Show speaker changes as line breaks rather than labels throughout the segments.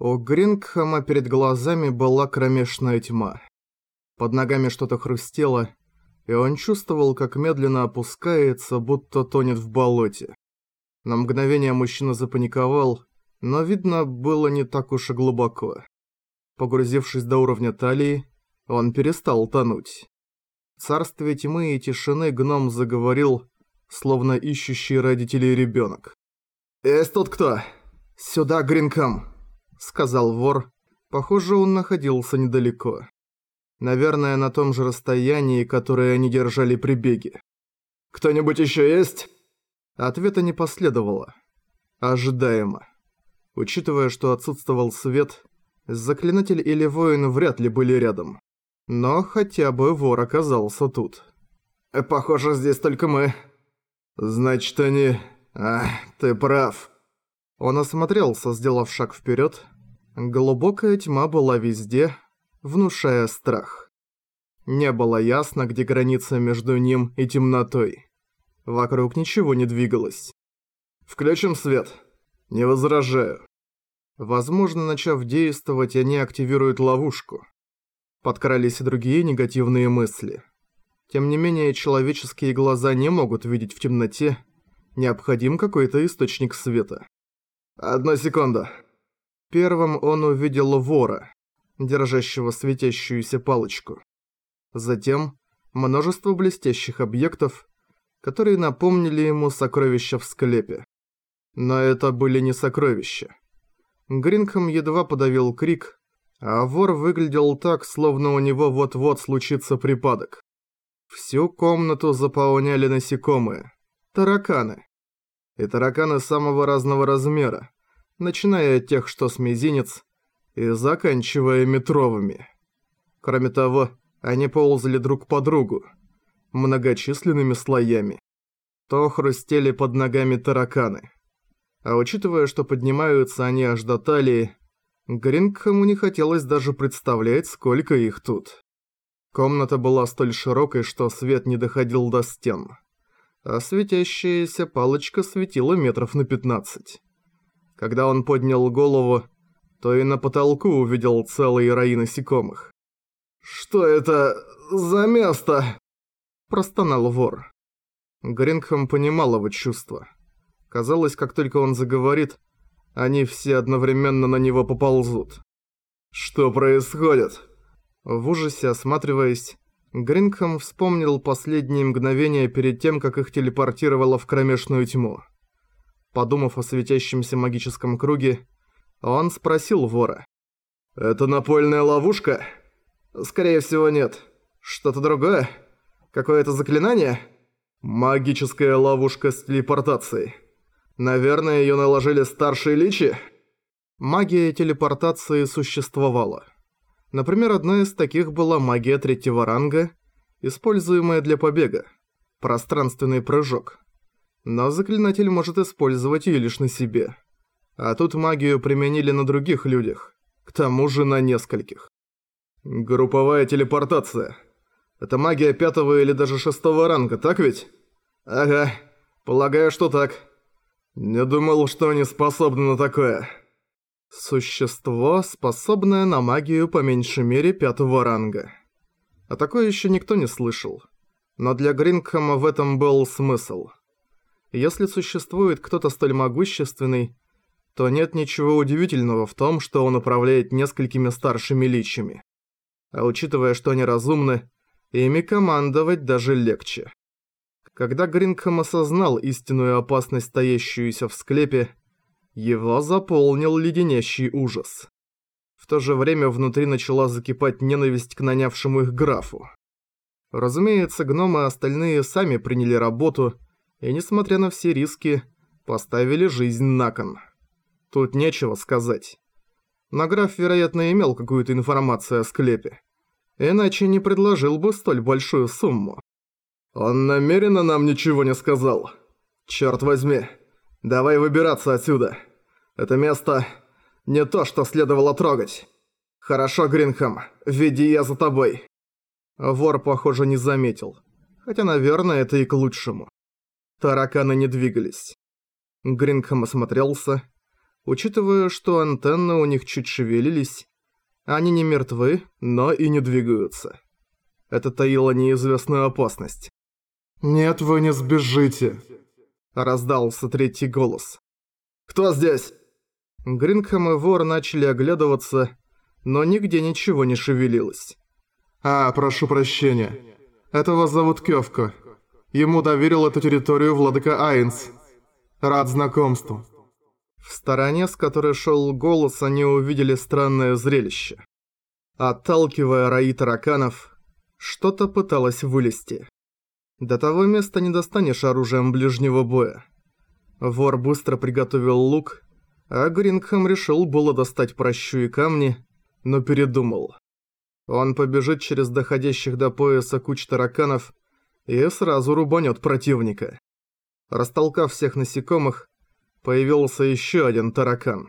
У Грингхэма перед глазами была кромешная тьма. Под ногами что-то хрустело, и он чувствовал, как медленно опускается, будто тонет в болоте. На мгновение мужчина запаниковал, но видно было не так уж и глубоко. Погрузившись до уровня талии, он перестал тонуть. В царстве тьмы и тишины гном заговорил, словно ищущий родителей ребенок. «Есть тут кто? Сюда, Гринкам!» — сказал вор. Похоже, он находился недалеко. Наверное, на том же расстоянии, которое они держали при беге. «Кто-нибудь еще есть?» Ответа не последовало. Ожидаемо. Учитывая, что отсутствовал свет, заклинатель или воин вряд ли были рядом. Но хотя бы вор оказался тут. «Похоже, здесь только мы». «Значит, они... А, ты прав». Он осмотрелся, сделав шаг вперед. Глубокая тьма была везде, внушая страх. Не было ясно, где граница между ним и темнотой. Вокруг ничего не двигалось. «Включим свет. Не возражаю». Возможно, начав действовать, они активируют ловушку. Подкрались и другие негативные мысли. Тем не менее, человеческие глаза не могут видеть в темноте. Необходим какой-то источник света. «Одна секунда». Первым он увидел вора, держащего светящуюся палочку. Затем множество блестящих объектов, которые напомнили ему сокровища в склепе. Но это были не сокровища. Грингхэм едва подавил крик, а вор выглядел так, словно у него вот-вот случится припадок. Всю комнату заполняли насекомые. Тараканы и тараканы самого разного размера, начиная от тех, что с мизинец, и заканчивая метровыми. Кроме того, они ползали друг по другу, многочисленными слоями. То хрустели под ногами тараканы. А учитывая, что поднимаются они аж до талии, Грингхэму не хотелось даже представлять, сколько их тут. Комната была столь широкой, что свет не доходил до стен а светящаяся палочка светила метров на 15. Когда он поднял голову, то и на потолку увидел целые раи насекомых. «Что это за место?» – простонал вор. Грингхэм понимал его чувства. Казалось, как только он заговорит, они все одновременно на него поползут. «Что происходит?» В ужасе осматриваясь, Грингхэм вспомнил последние мгновения перед тем, как их телепортировало в кромешную тьму. Подумав о светящемся магическом круге, он спросил вора. «Это напольная ловушка?» «Скорее всего, нет. Что-то другое? Какое-то заклинание?» «Магическая ловушка с телепортацией. Наверное, ее наложили старшие личи?» Магия телепортации существовала. Например, одна из таких была магия третьего ранга, используемая для побега. Пространственный прыжок. Но заклинатель может использовать ее лишь на себе. А тут магию применили на других людях. К тому же на нескольких. Групповая телепортация. Это магия пятого или даже шестого ранга, так ведь? Ага, полагаю, что так. Не думал, что они способны на такое. Существо, способное на магию по меньшей мере пятого ранга. А такое еще никто не слышал. Но для Грингхэма в этом был смысл. Если существует кто-то столь могущественный, то нет ничего удивительного в том, что он управляет несколькими старшими личами. А учитывая, что они разумны, ими командовать даже легче. Когда Грингхэм осознал истинную опасность, стоящуюся в склепе, его заполнил леденящий ужас. В то же время внутри начала закипать ненависть к нанявшему их графу. Разумеется, гномы остальные сами приняли работу и, несмотря на все риски, поставили жизнь на кон. Тут нечего сказать. Но граф, вероятно, имел какую-то информацию о склепе. Иначе не предложил бы столь большую сумму. Он намеренно нам ничего не сказал. Черт возьми, давай выбираться отсюда. Это место не то, что следовало трогать. Хорошо, Гринхэм, веди я за тобой. Вор, похоже, не заметил. Хотя, наверное, это и к лучшему. Тараканы не двигались. Гринхэм осмотрелся. Учитывая, что антенны у них чуть шевелились, они не мертвы, но и не двигаются. Это таило неизвестную опасность.
«Нет, вы не сбежите», —
раздался третий голос. «Кто здесь?» Гринхэм и вор начали оглядываться, но нигде ничего не шевелилось.
«А, прошу прощения. Этого зовут Кёвка. Ему доверил эту территорию владыка Айнс. Рад знакомству».
В стороне, с которой шел голос, они увидели странное зрелище. Отталкивая раи тараканов, что-то пыталось вылезти. До того места не достанешь оружием ближнего боя. Вор быстро приготовил лук, а Грингхэм решил было достать прощу и камни, но передумал. Он побежит через доходящих до пояса куч тараканов и сразу рубанет противника. Растолкав всех насекомых, появился еще один таракан.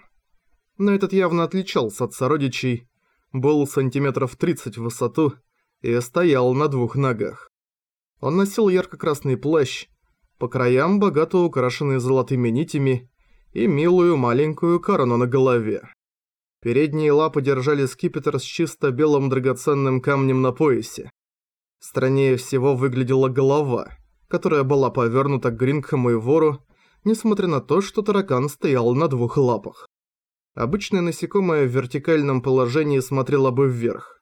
Но этот явно отличался от сородичей, был сантиметров 30 в высоту и стоял на двух ногах. Он носил ярко-красный плащ, по краям богато украшенный золотыми нитями и милую маленькую корону на голове. Передние лапы держали скипетр с чисто белым драгоценным камнем на поясе. Страннее всего выглядела голова, которая была повернута к Грингхэму и вору, несмотря на то, что таракан стоял на двух лапах. Обычное насекомое в вертикальном положении смотрело бы вверх.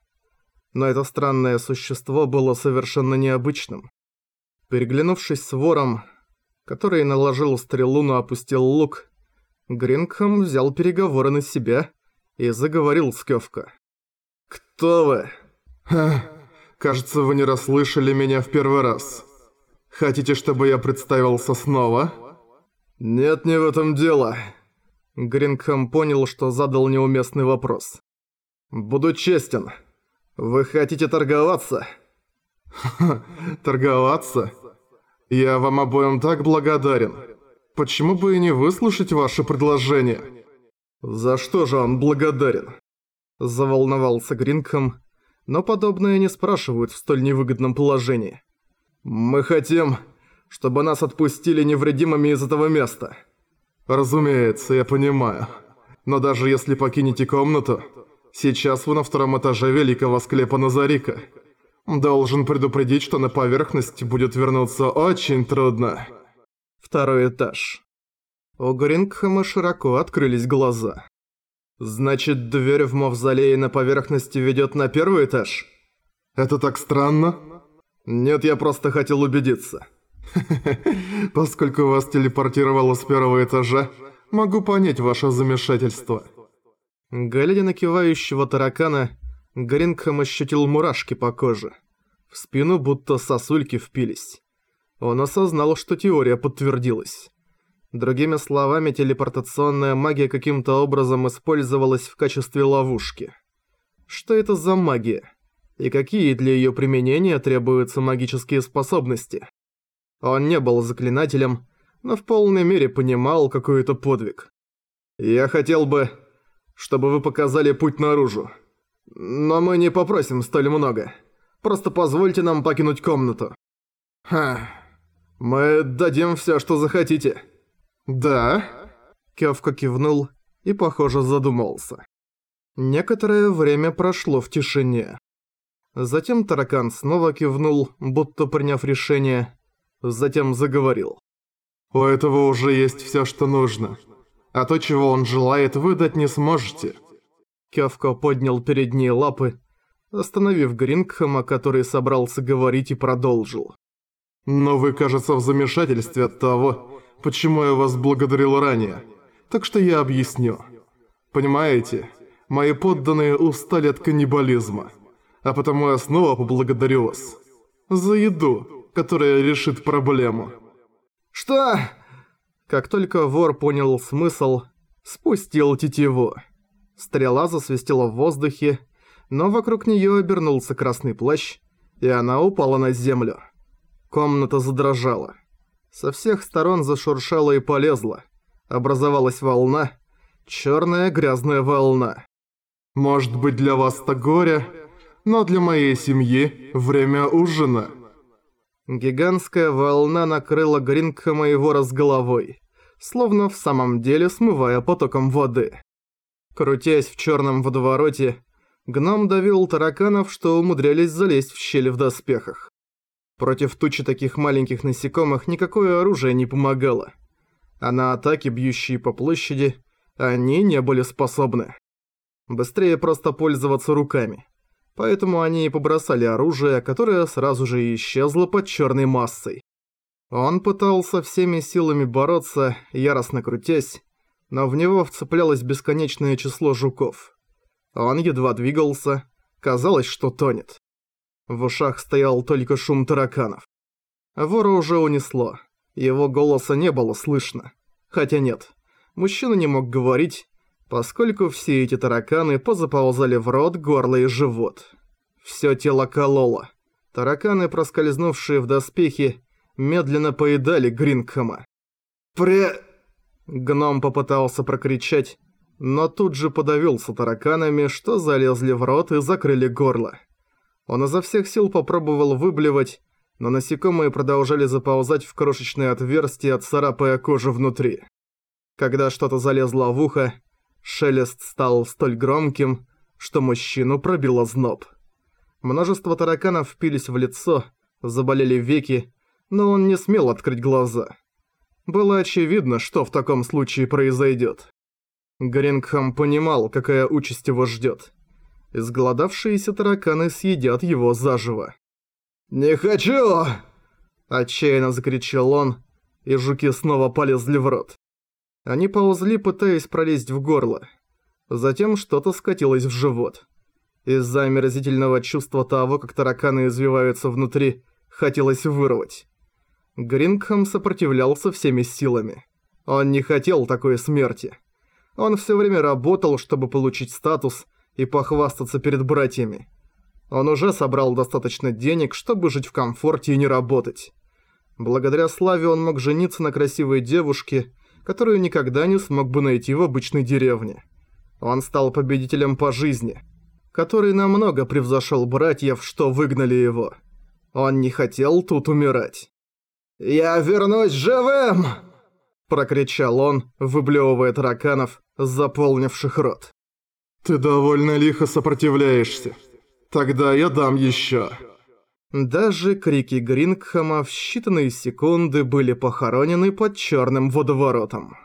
Но это странное существо было совершенно необычным. Переглянувшись с вором, который наложил стрелу, но опустил лук, Грингхэм взял переговоры на себя и заговорил с Кёвка. «Кто вы?»
Ха, кажется, вы не расслышали меня в первый раз. Хотите, чтобы я представился снова?»
«Нет, не в этом дело». Грингхэм понял, что задал неуместный вопрос. «Буду честен. Вы хотите торговаться?»
«Ха, торговаться? Я вам обоим так благодарен. Почему бы и не выслушать ваше предложение?»
«За что же он благодарен?» Заволновался Грингхэм, но подобное не спрашивают в столь невыгодном положении. «Мы хотим, чтобы нас отпустили невредимыми из этого места».
«Разумеется, я понимаю. Но даже если покинете комнату, сейчас вы на втором этаже великого склепа Назарика. Должен предупредить, что на поверхность будет вернуться очень трудно».
Второй этаж. У Грингхэма широко открылись глаза. «Значит, дверь в мавзолее на поверхности ведет на первый этаж?»
«Это так странно?»
«Нет, я просто хотел убедиться».
Поскольку вас телепортировало с первого этажа, могу понять ваше замешательство».
Глядя на кивающего таракана, Грингхэм ощутил мурашки по коже. В спину будто сосульки впились. Он осознал, что теория подтвердилась. Другими словами, телепортационная магия каким-то образом использовалась в качестве ловушки. Что это за магия? И какие для её применения требуются магические способности? Он не был заклинателем, но в полной мере понимал какой это подвиг. «Я хотел бы, чтобы вы показали путь наружу. Но мы не попросим столь много. Просто позвольте нам покинуть комнату». «Ха, мы дадим всё, что захотите». «Да?» Кёвка кивнул и, похоже, задумался. Некоторое время прошло в тишине. Затем таракан снова кивнул, будто приняв решение, затем заговорил.
«У этого уже есть всё, что нужно. А то, чего он желает, вы дать не сможете».
Кёвка поднял передние лапы, остановив Грингхэма, который собрался говорить и продолжил.
«Но вы, кажется, в замешательстве от того, почему я вас благодарил ранее. Так что я объясню. Понимаете, мои подданные устали от каннибализма. А потому я снова поблагодарю вас. За еду, которая решит проблему.
Что? Как только вор понял смысл, спустил тетиву. Стрела засвистела в воздухе, но вокруг нее обернулся красный плащ, и она упала на землю. Комната задрожала. Со всех сторон зашуршало и полезло. Образовалась волна. Чёрная грязная волна.
Может быть для вас-то горе, но для моей семьи время ужина.
Гигантская волна накрыла Грингхэма его с головой. словно в самом деле смывая потоком воды. Крутясь в черном водовороте, гном давил тараканов, что умудрялись залезть в щели в доспехах. Против тучи таких маленьких насекомых никакое оружие не помогало. А на атаки, бьющие по площади, они не были способны. Быстрее просто пользоваться руками. Поэтому они и побросали оружие, которое сразу же исчезло под черной массой. Он пытался всеми силами бороться, яростно крутясь, но в него вцеплялось бесконечное число жуков. Он едва двигался, казалось, что тонет. В ушах стоял только шум тараканов. Вора уже унесло. Его голоса не было слышно. Хотя нет, мужчина не мог говорить, поскольку все эти тараканы позаползали в рот, горло и живот. Всё тело кололо. Тараканы, проскользнувшие в доспехи, медленно поедали Грингхэма. «Пре...» Гном попытался прокричать, но тут же подавился тараканами, что залезли в рот и закрыли горло. Он изо всех сил попробовал выблевать, но насекомые продолжали заползать в крошечные отверстия, царапая кожу внутри. Когда что-то залезло в ухо, шелест стал столь громким, что мужчину пробило зноб. Множество тараканов впились в лицо, заболели веки, но он не смел открыть глаза. Было очевидно, что в таком случае произойдет. Грингхэм понимал, какая участь его ждет. Изголодавшиеся тараканы съедят его заживо. «Не хочу!» Отчаянно закричал он, и жуки снова полезли в рот. Они ползли, пытаясь пролезть в горло. Затем что-то скатилось в живот. Из-за омерзительного чувства того, как тараканы извиваются внутри, хотелось вырвать. Грингхэм сопротивлялся всеми силами. Он не хотел такой смерти. Он все время работал, чтобы получить статус и похвастаться перед братьями. Он уже собрал достаточно денег, чтобы жить в комфорте и не работать. Благодаря славе он мог жениться на красивой девушке, которую никогда не смог бы найти в обычной деревне. Он стал победителем по жизни, который намного превзошел братьев, что выгнали его. Он не хотел тут умирать. «Я вернусь живым!» Прокричал он, выблевывая тараканов, заполнивших рот.
«Ты довольно лихо сопротивляешься. Тогда я дам еще.
Даже крики Грингхэма в считанные секунды были похоронены под черным водоворотом.